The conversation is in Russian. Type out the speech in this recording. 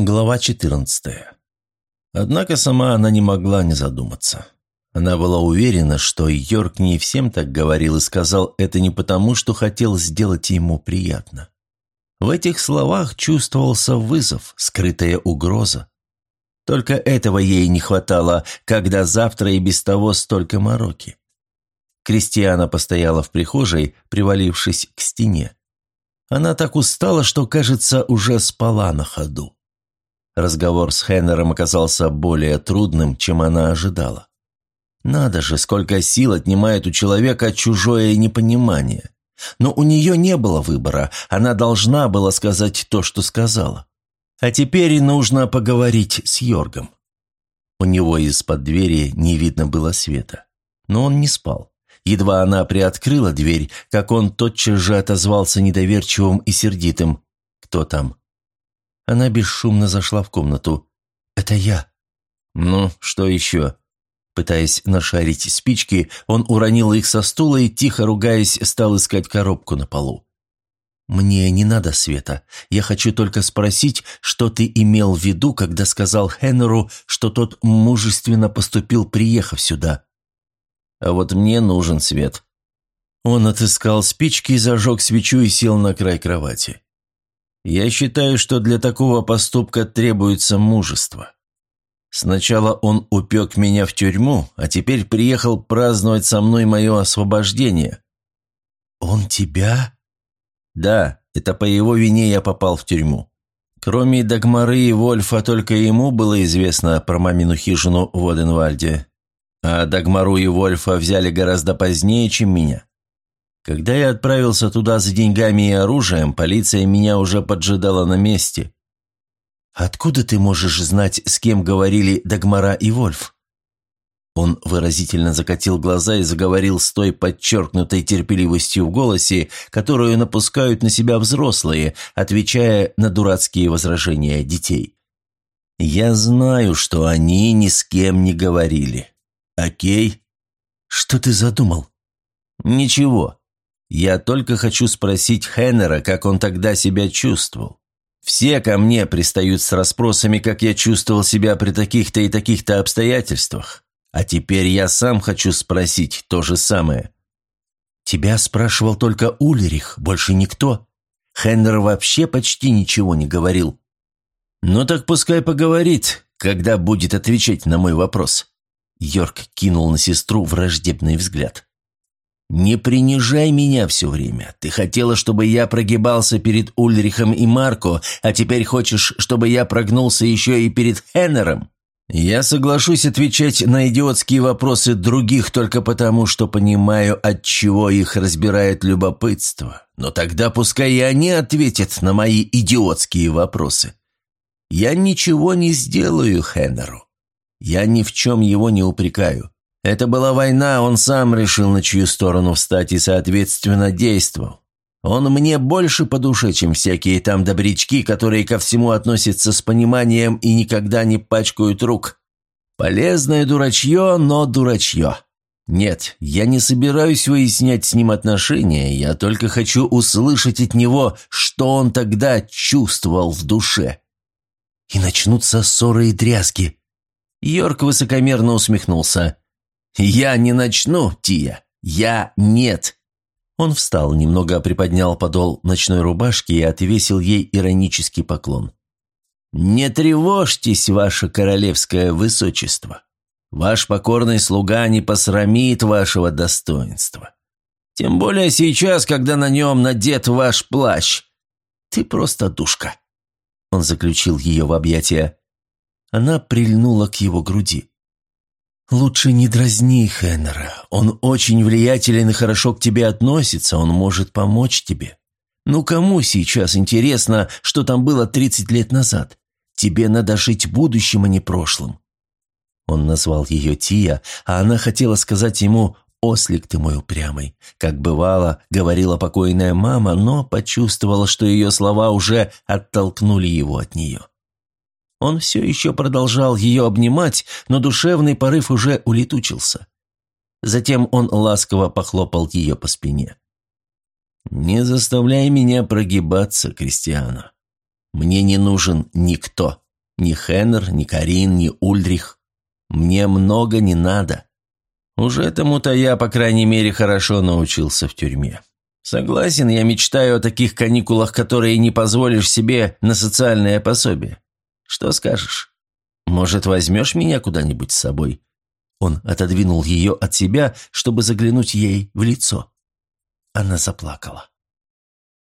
Глава 14. Однако сама она не могла не задуматься. Она была уверена, что Йорк не всем так говорил и сказал это не потому, что хотел сделать ему приятно. В этих словах чувствовался вызов, скрытая угроза. Только этого ей не хватало, когда завтра и без того столько мороки. Кристиана постояла в прихожей, привалившись к стене. Она так устала, что, кажется, уже спала на ходу. Разговор с Хеннером оказался более трудным, чем она ожидала. Надо же, сколько сил отнимает у человека чужое непонимание. Но у нее не было выбора, она должна была сказать то, что сказала. А теперь нужно поговорить с Йоргом. У него из-под двери не видно было света. Но он не спал. Едва она приоткрыла дверь, как он тотчас же отозвался недоверчивым и сердитым. «Кто там?» Она бесшумно зашла в комнату. «Это я». «Ну, что еще?» Пытаясь нашарить спички, он уронил их со стула и, тихо ругаясь, стал искать коробку на полу. «Мне не надо света. Я хочу только спросить, что ты имел в виду, когда сказал Хеннеру, что тот мужественно поступил, приехав сюда?» «А вот мне нужен свет». Он отыскал спички, зажег свечу и сел на край кровати. Я считаю, что для такого поступка требуется мужество. Сначала он упек меня в тюрьму, а теперь приехал праздновать со мной мое освобождение». «Он тебя?» «Да, это по его вине я попал в тюрьму. Кроме Дагмары и Вольфа, только ему было известно про мамину хижину в Оденвальде. А Дагмару и Вольфа взяли гораздо позднее, чем меня. Когда я отправился туда за деньгами и оружием, полиция меня уже поджидала на месте. Откуда ты можешь знать, с кем говорили Дагмара и Вольф? Он выразительно закатил глаза и заговорил с той подчеркнутой терпеливостью в голосе, которую напускают на себя взрослые, отвечая на дурацкие возражения детей. «Я знаю, что они ни с кем не говорили. Окей?» «Что ты задумал?» «Ничего. Я только хочу спросить Хеннера, как он тогда себя чувствовал. Все ко мне пристают с расспросами, как я чувствовал себя при таких-то и таких-то обстоятельствах. А теперь я сам хочу спросить то же самое. Тебя спрашивал только Ульрих, больше никто. Хеннер вообще почти ничего не говорил. Ну так пускай поговорит, когда будет отвечать на мой вопрос. Йорк кинул на сестру враждебный взгляд. «Не принижай меня все время. Ты хотела, чтобы я прогибался перед Ульрихом и Марко, а теперь хочешь, чтобы я прогнулся еще и перед Хеннером? Я соглашусь отвечать на идиотские вопросы других только потому, что понимаю, от чего их разбирает любопытство. Но тогда пускай и они ответят на мои идиотские вопросы. Я ничего не сделаю Хеннеру. Я ни в чем его не упрекаю. Это была война, он сам решил, на чью сторону встать и, соответственно, действовал. Он мне больше по душе, чем всякие там добрячки, которые ко всему относятся с пониманием и никогда не пачкают рук. Полезное дурачье, но дурачье. Нет, я не собираюсь выяснять с ним отношения, я только хочу услышать от него, что он тогда чувствовал в душе. И начнутся ссоры и тряски. Йорк высокомерно усмехнулся. «Я не начну, Тия. Я нет». Он встал, немного приподнял подол ночной рубашки и отвесил ей иронический поклон. «Не тревожьтесь, ваше королевское высочество. Ваш покорный слуга не посрамит вашего достоинства. Тем более сейчас, когда на нем надет ваш плащ. Ты просто душка». Он заключил ее в объятия. Она прильнула к его груди. «Лучше не дразни Хеннера. Он очень влиятелен и хорошо к тебе относится, он может помочь тебе. Ну кому сейчас интересно, что там было 30 лет назад? Тебе надо жить будущим, а не прошлым». Он назвал ее Тия, а она хотела сказать ему «Ослик ты мой упрямый». Как бывало, говорила покойная мама, но почувствовала, что ее слова уже оттолкнули его от нее. Он все еще продолжал ее обнимать, но душевный порыв уже улетучился. Затем он ласково похлопал ее по спине. «Не заставляй меня прогибаться, Кристиана. Мне не нужен никто. Ни Хеннер, ни Карин, ни Ульдрих. Мне много не надо. Уже этому-то я, по крайней мере, хорошо научился в тюрьме. Согласен, я мечтаю о таких каникулах, которые не позволишь себе на социальное пособие. Что скажешь? Может, возьмешь меня куда-нибудь с собой?» Он отодвинул ее от себя, чтобы заглянуть ей в лицо. Она заплакала.